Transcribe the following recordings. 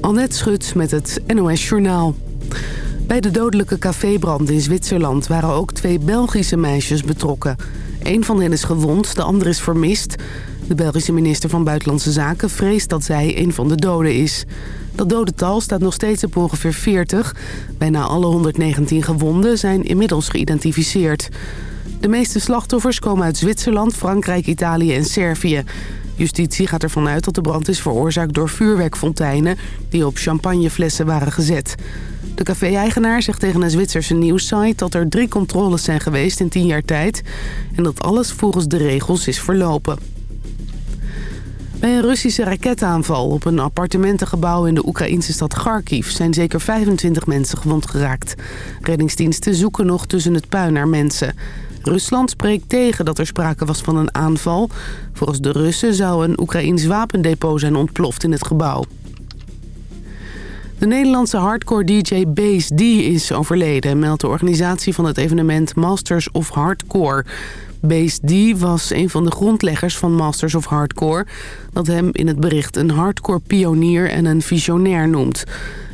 Annette Schut met het NOS Journaal. Bij de dodelijke cafébrand in Zwitserland waren ook twee Belgische meisjes betrokken. Een van hen is gewond, de ander is vermist. De Belgische minister van Buitenlandse Zaken vreest dat zij een van de doden is. Dat dodental staat nog steeds op ongeveer 40. Bijna alle 119 gewonden zijn inmiddels geïdentificeerd. De meeste slachtoffers komen uit Zwitserland, Frankrijk, Italië en Servië. Justitie gaat ervan uit dat de brand is veroorzaakt door vuurwerkfonteinen... die op champagneflessen waren gezet. De café-eigenaar zegt tegen een Zwitserse nieuwssite... dat er drie controles zijn geweest in tien jaar tijd... en dat alles volgens de regels is verlopen. Bij een Russische raketaanval op een appartementengebouw in de Oekraïnse stad Kharkiv zijn zeker 25 mensen gewond geraakt. Reddingsdiensten zoeken nog tussen het puin naar mensen. Rusland spreekt tegen dat er sprake was van een aanval. Volgens de Russen zou een Oekraïns wapendepot zijn ontploft in het gebouw. De Nederlandse hardcore DJ Base D is overleden, meldt de organisatie van het evenement Masters of Hardcore. Base D was een van de grondleggers van Masters of Hardcore... dat hem in het bericht een hardcore pionier en een visionair noemt.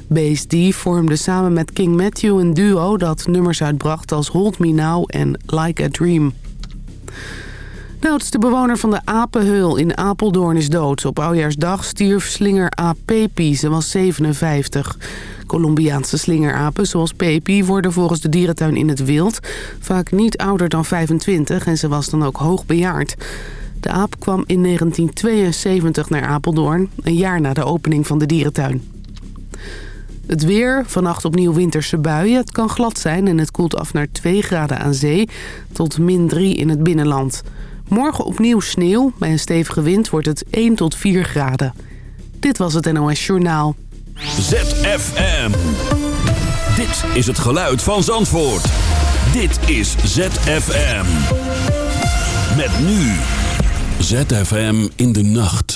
Base D vormde samen met King Matthew een duo dat nummers uitbracht als Hold Me Now en Like a Dream. De oudste bewoner van de Apenheul in Apeldoorn is dood. Op oudjaarsdag stierf slinger A. Pepi, ze was 57. Colombiaanse slingerapen zoals Pepi worden volgens de dierentuin in het wild... vaak niet ouder dan 25 en ze was dan ook hoogbejaard. De aap kwam in 1972 naar Apeldoorn, een jaar na de opening van de dierentuin. Het weer, vannacht opnieuw winterse buien. Het kan glad zijn en het koelt af naar 2 graden aan zee tot min 3 in het binnenland. Morgen opnieuw sneeuw. Bij een stevige wind wordt het 1 tot 4 graden. Dit was het NOS Journaal. ZFM. Dit is het geluid van Zandvoort. Dit is ZFM. Met nu. ZFM in de nacht.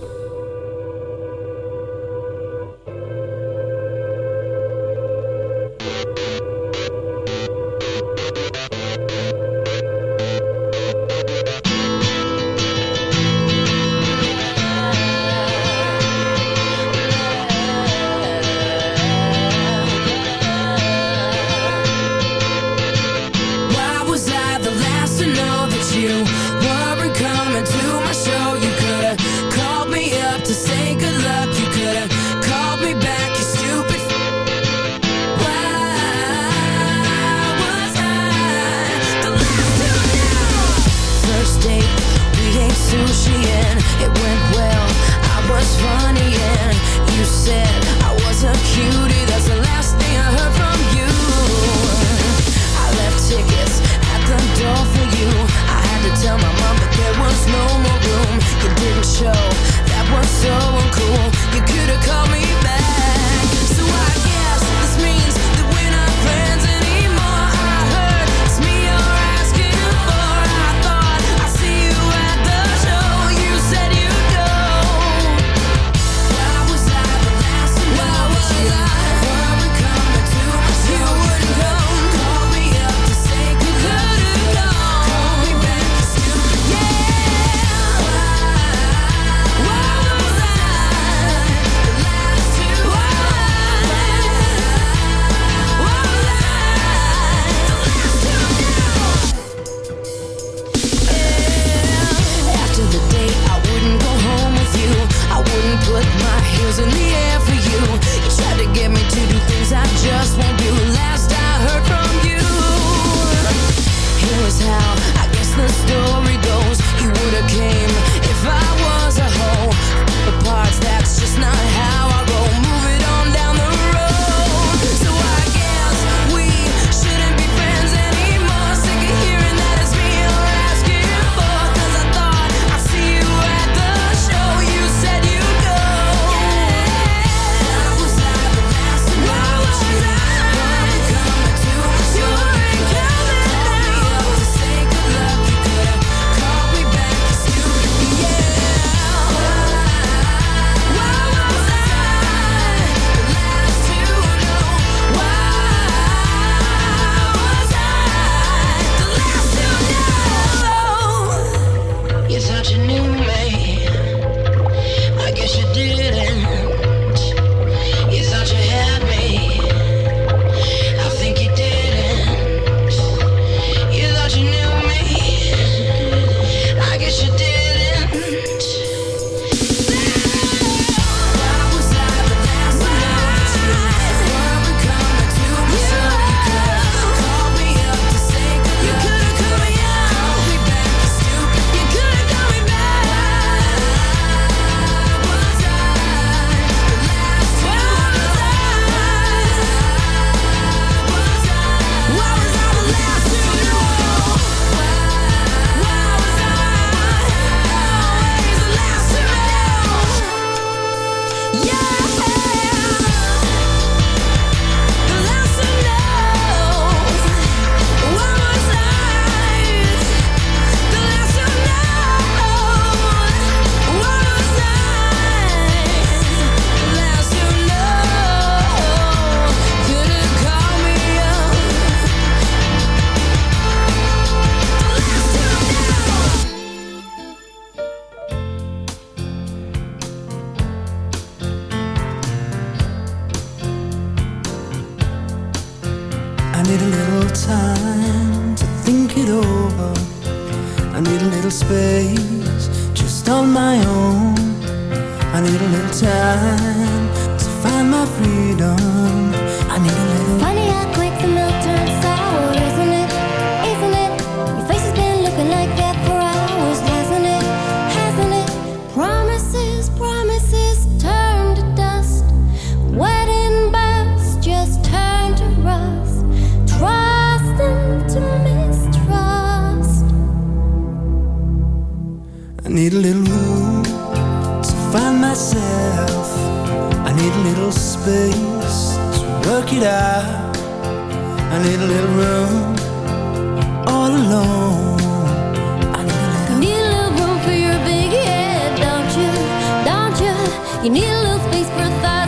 You? Need a little space for a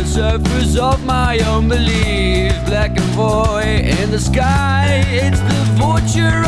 and surface of my own belief. Black and void in the sky, it's the vulture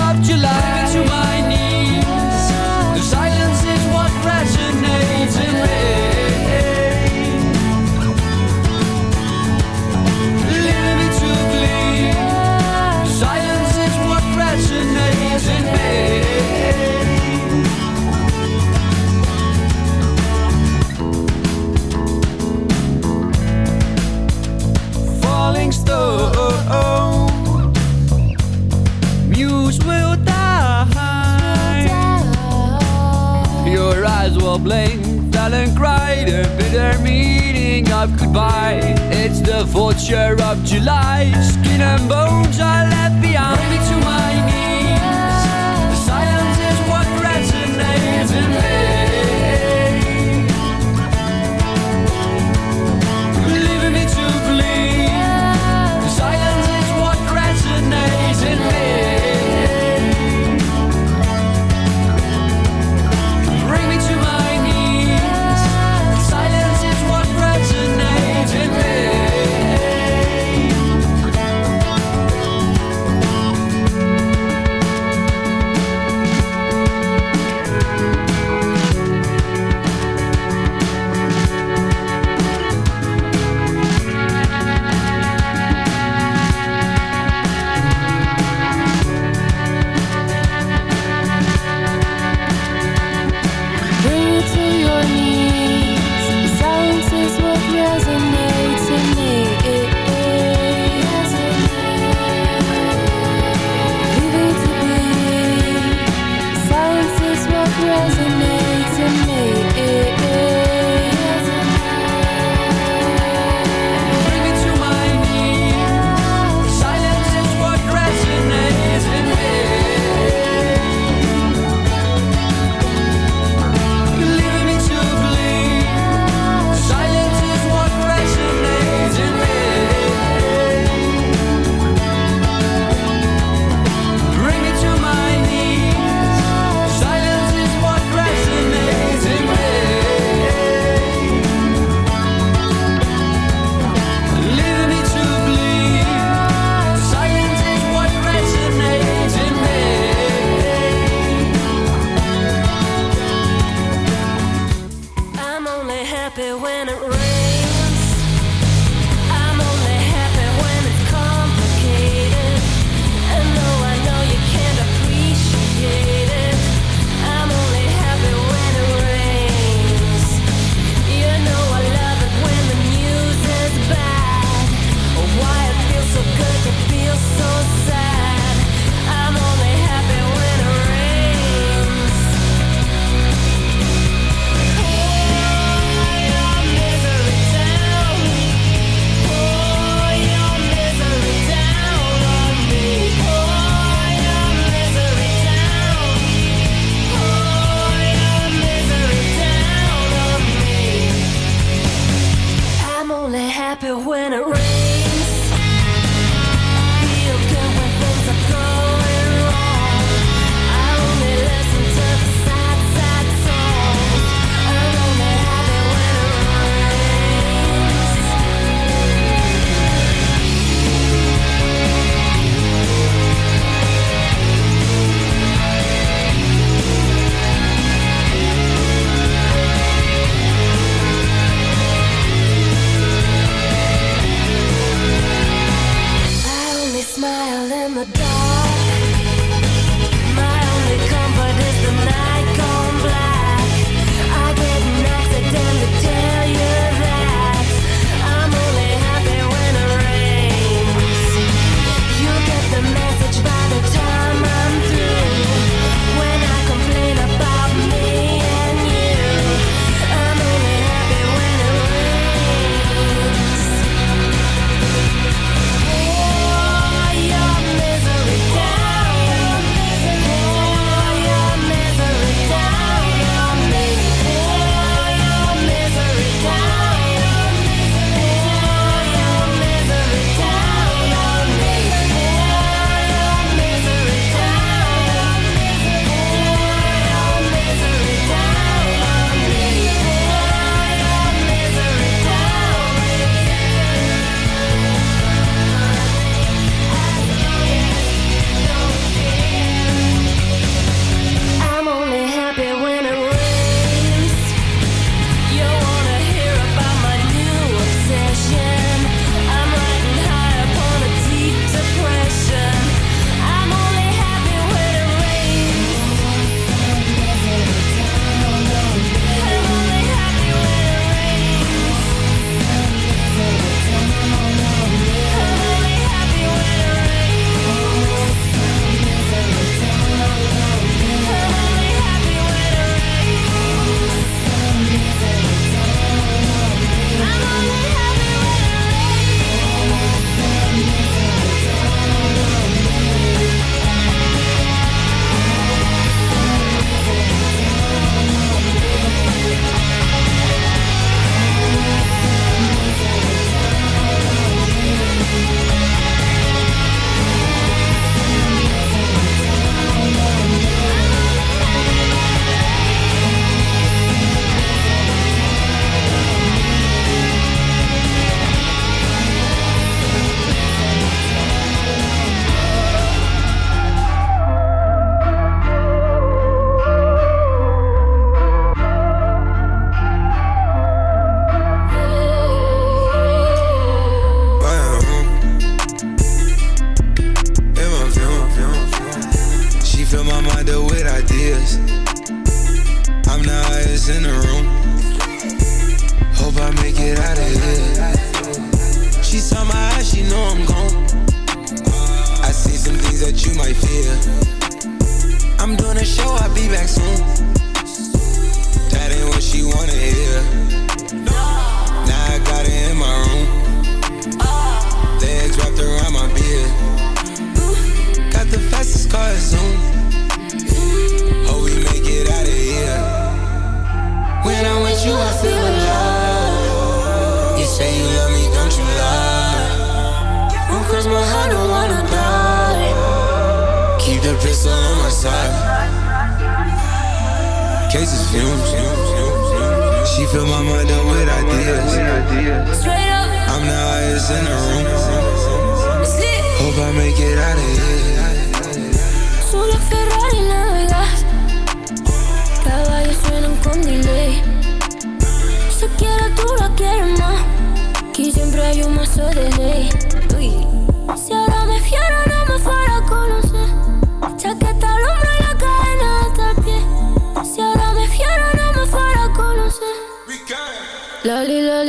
the dark.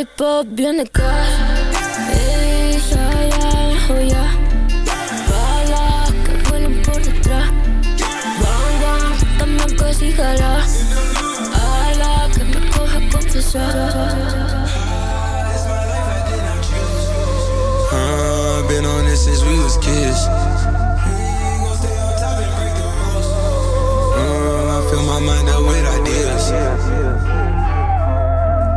Loli, lollipop, bien de casa Ey, ya, ya, oh ya. Balas que vuelan por detrás. Bang, bang, también que si jala. Ala, que me coge a confesar. Uh, been on this since we was kids. Uh, I my mind up with.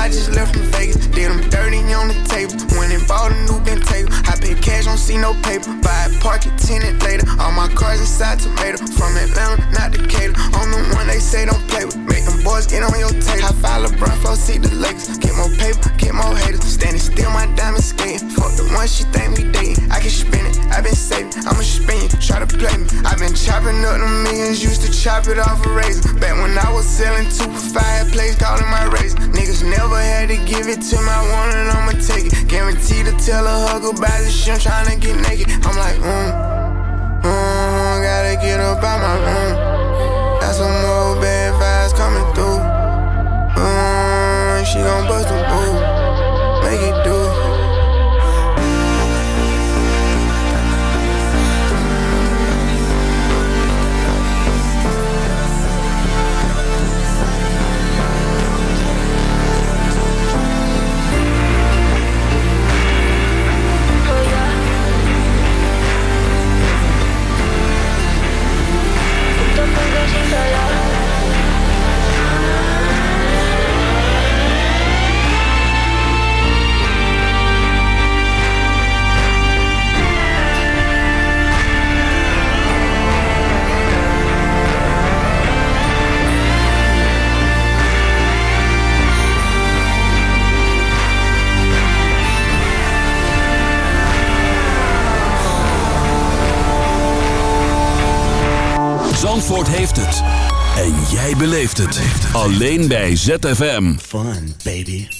I just left from Vegas, did them dirty on the table. Went and bought a new Bentayga. I pay cash, don't see no paper. Buy it, park it, tenant later. All my cars inside tomato. From Atlanta, not Decatur. I'm the one they say don't play with. Make them boys get on your tape. I five LeBron, flow, see the Lakers. Get more paper, get more haters. Standing still, my diamond skating. Fuck the one she think we dating. I can spend it, I been saving. I'ma spend it, try to play me. I been chopping up the millions, used to chop it off a razor. Back when I was selling two for five, place calling my razor. Niggas never had to give it to my one and I'ma take it. Guaranteed to tell a hug about this shit, I'm tryna get naked. I'm like, mm, mm, gotta get up out my room. Got some more bad vibes coming through. Mm, she gon' bust a move, beleeft het. Alleen bij ZFM. Fun, baby.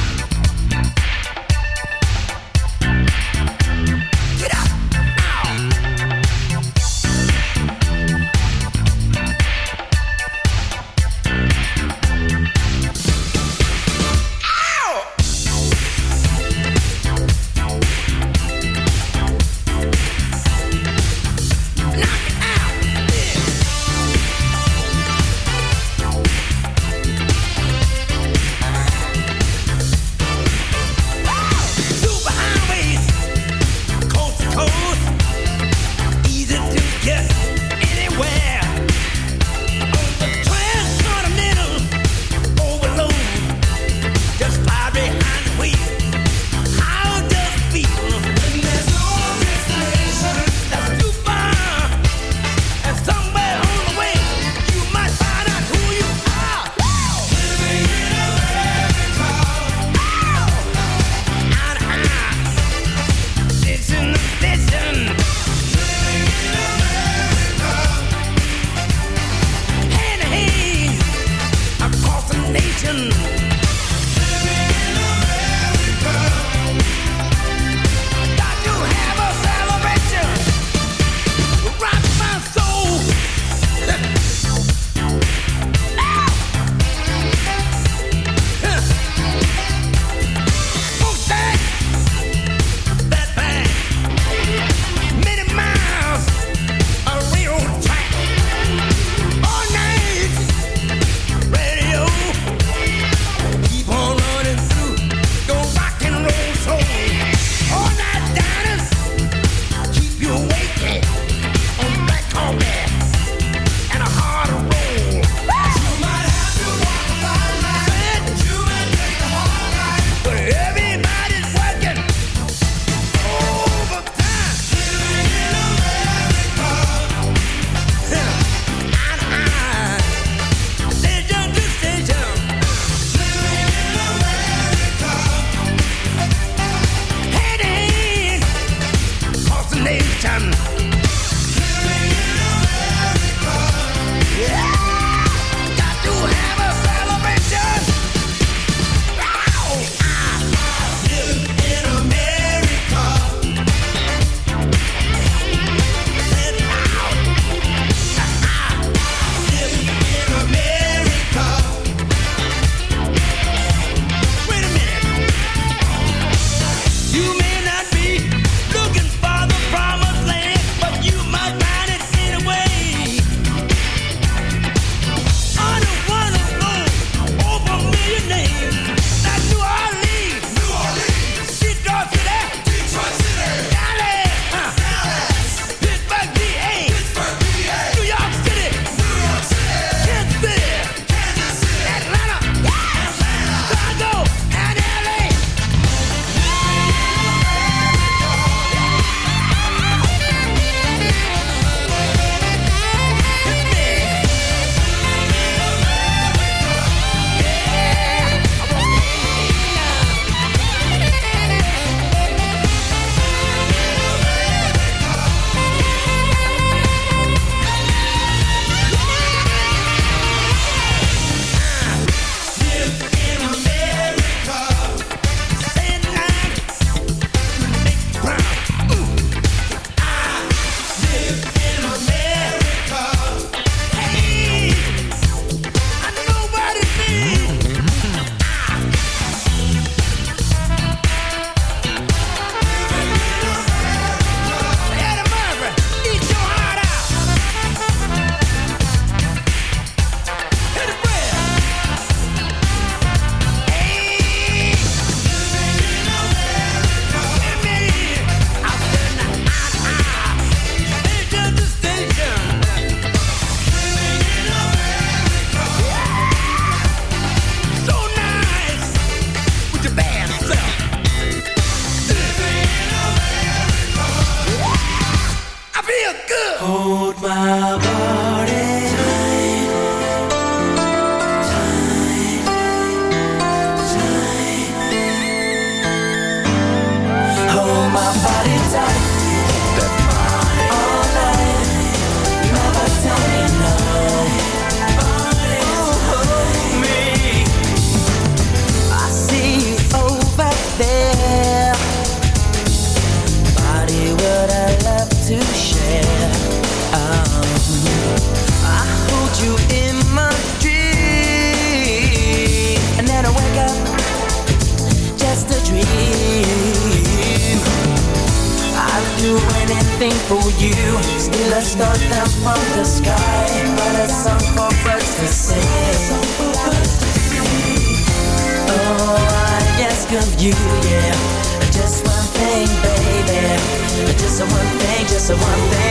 You, yeah. Just one thing, baby. Just one thing, just one thing.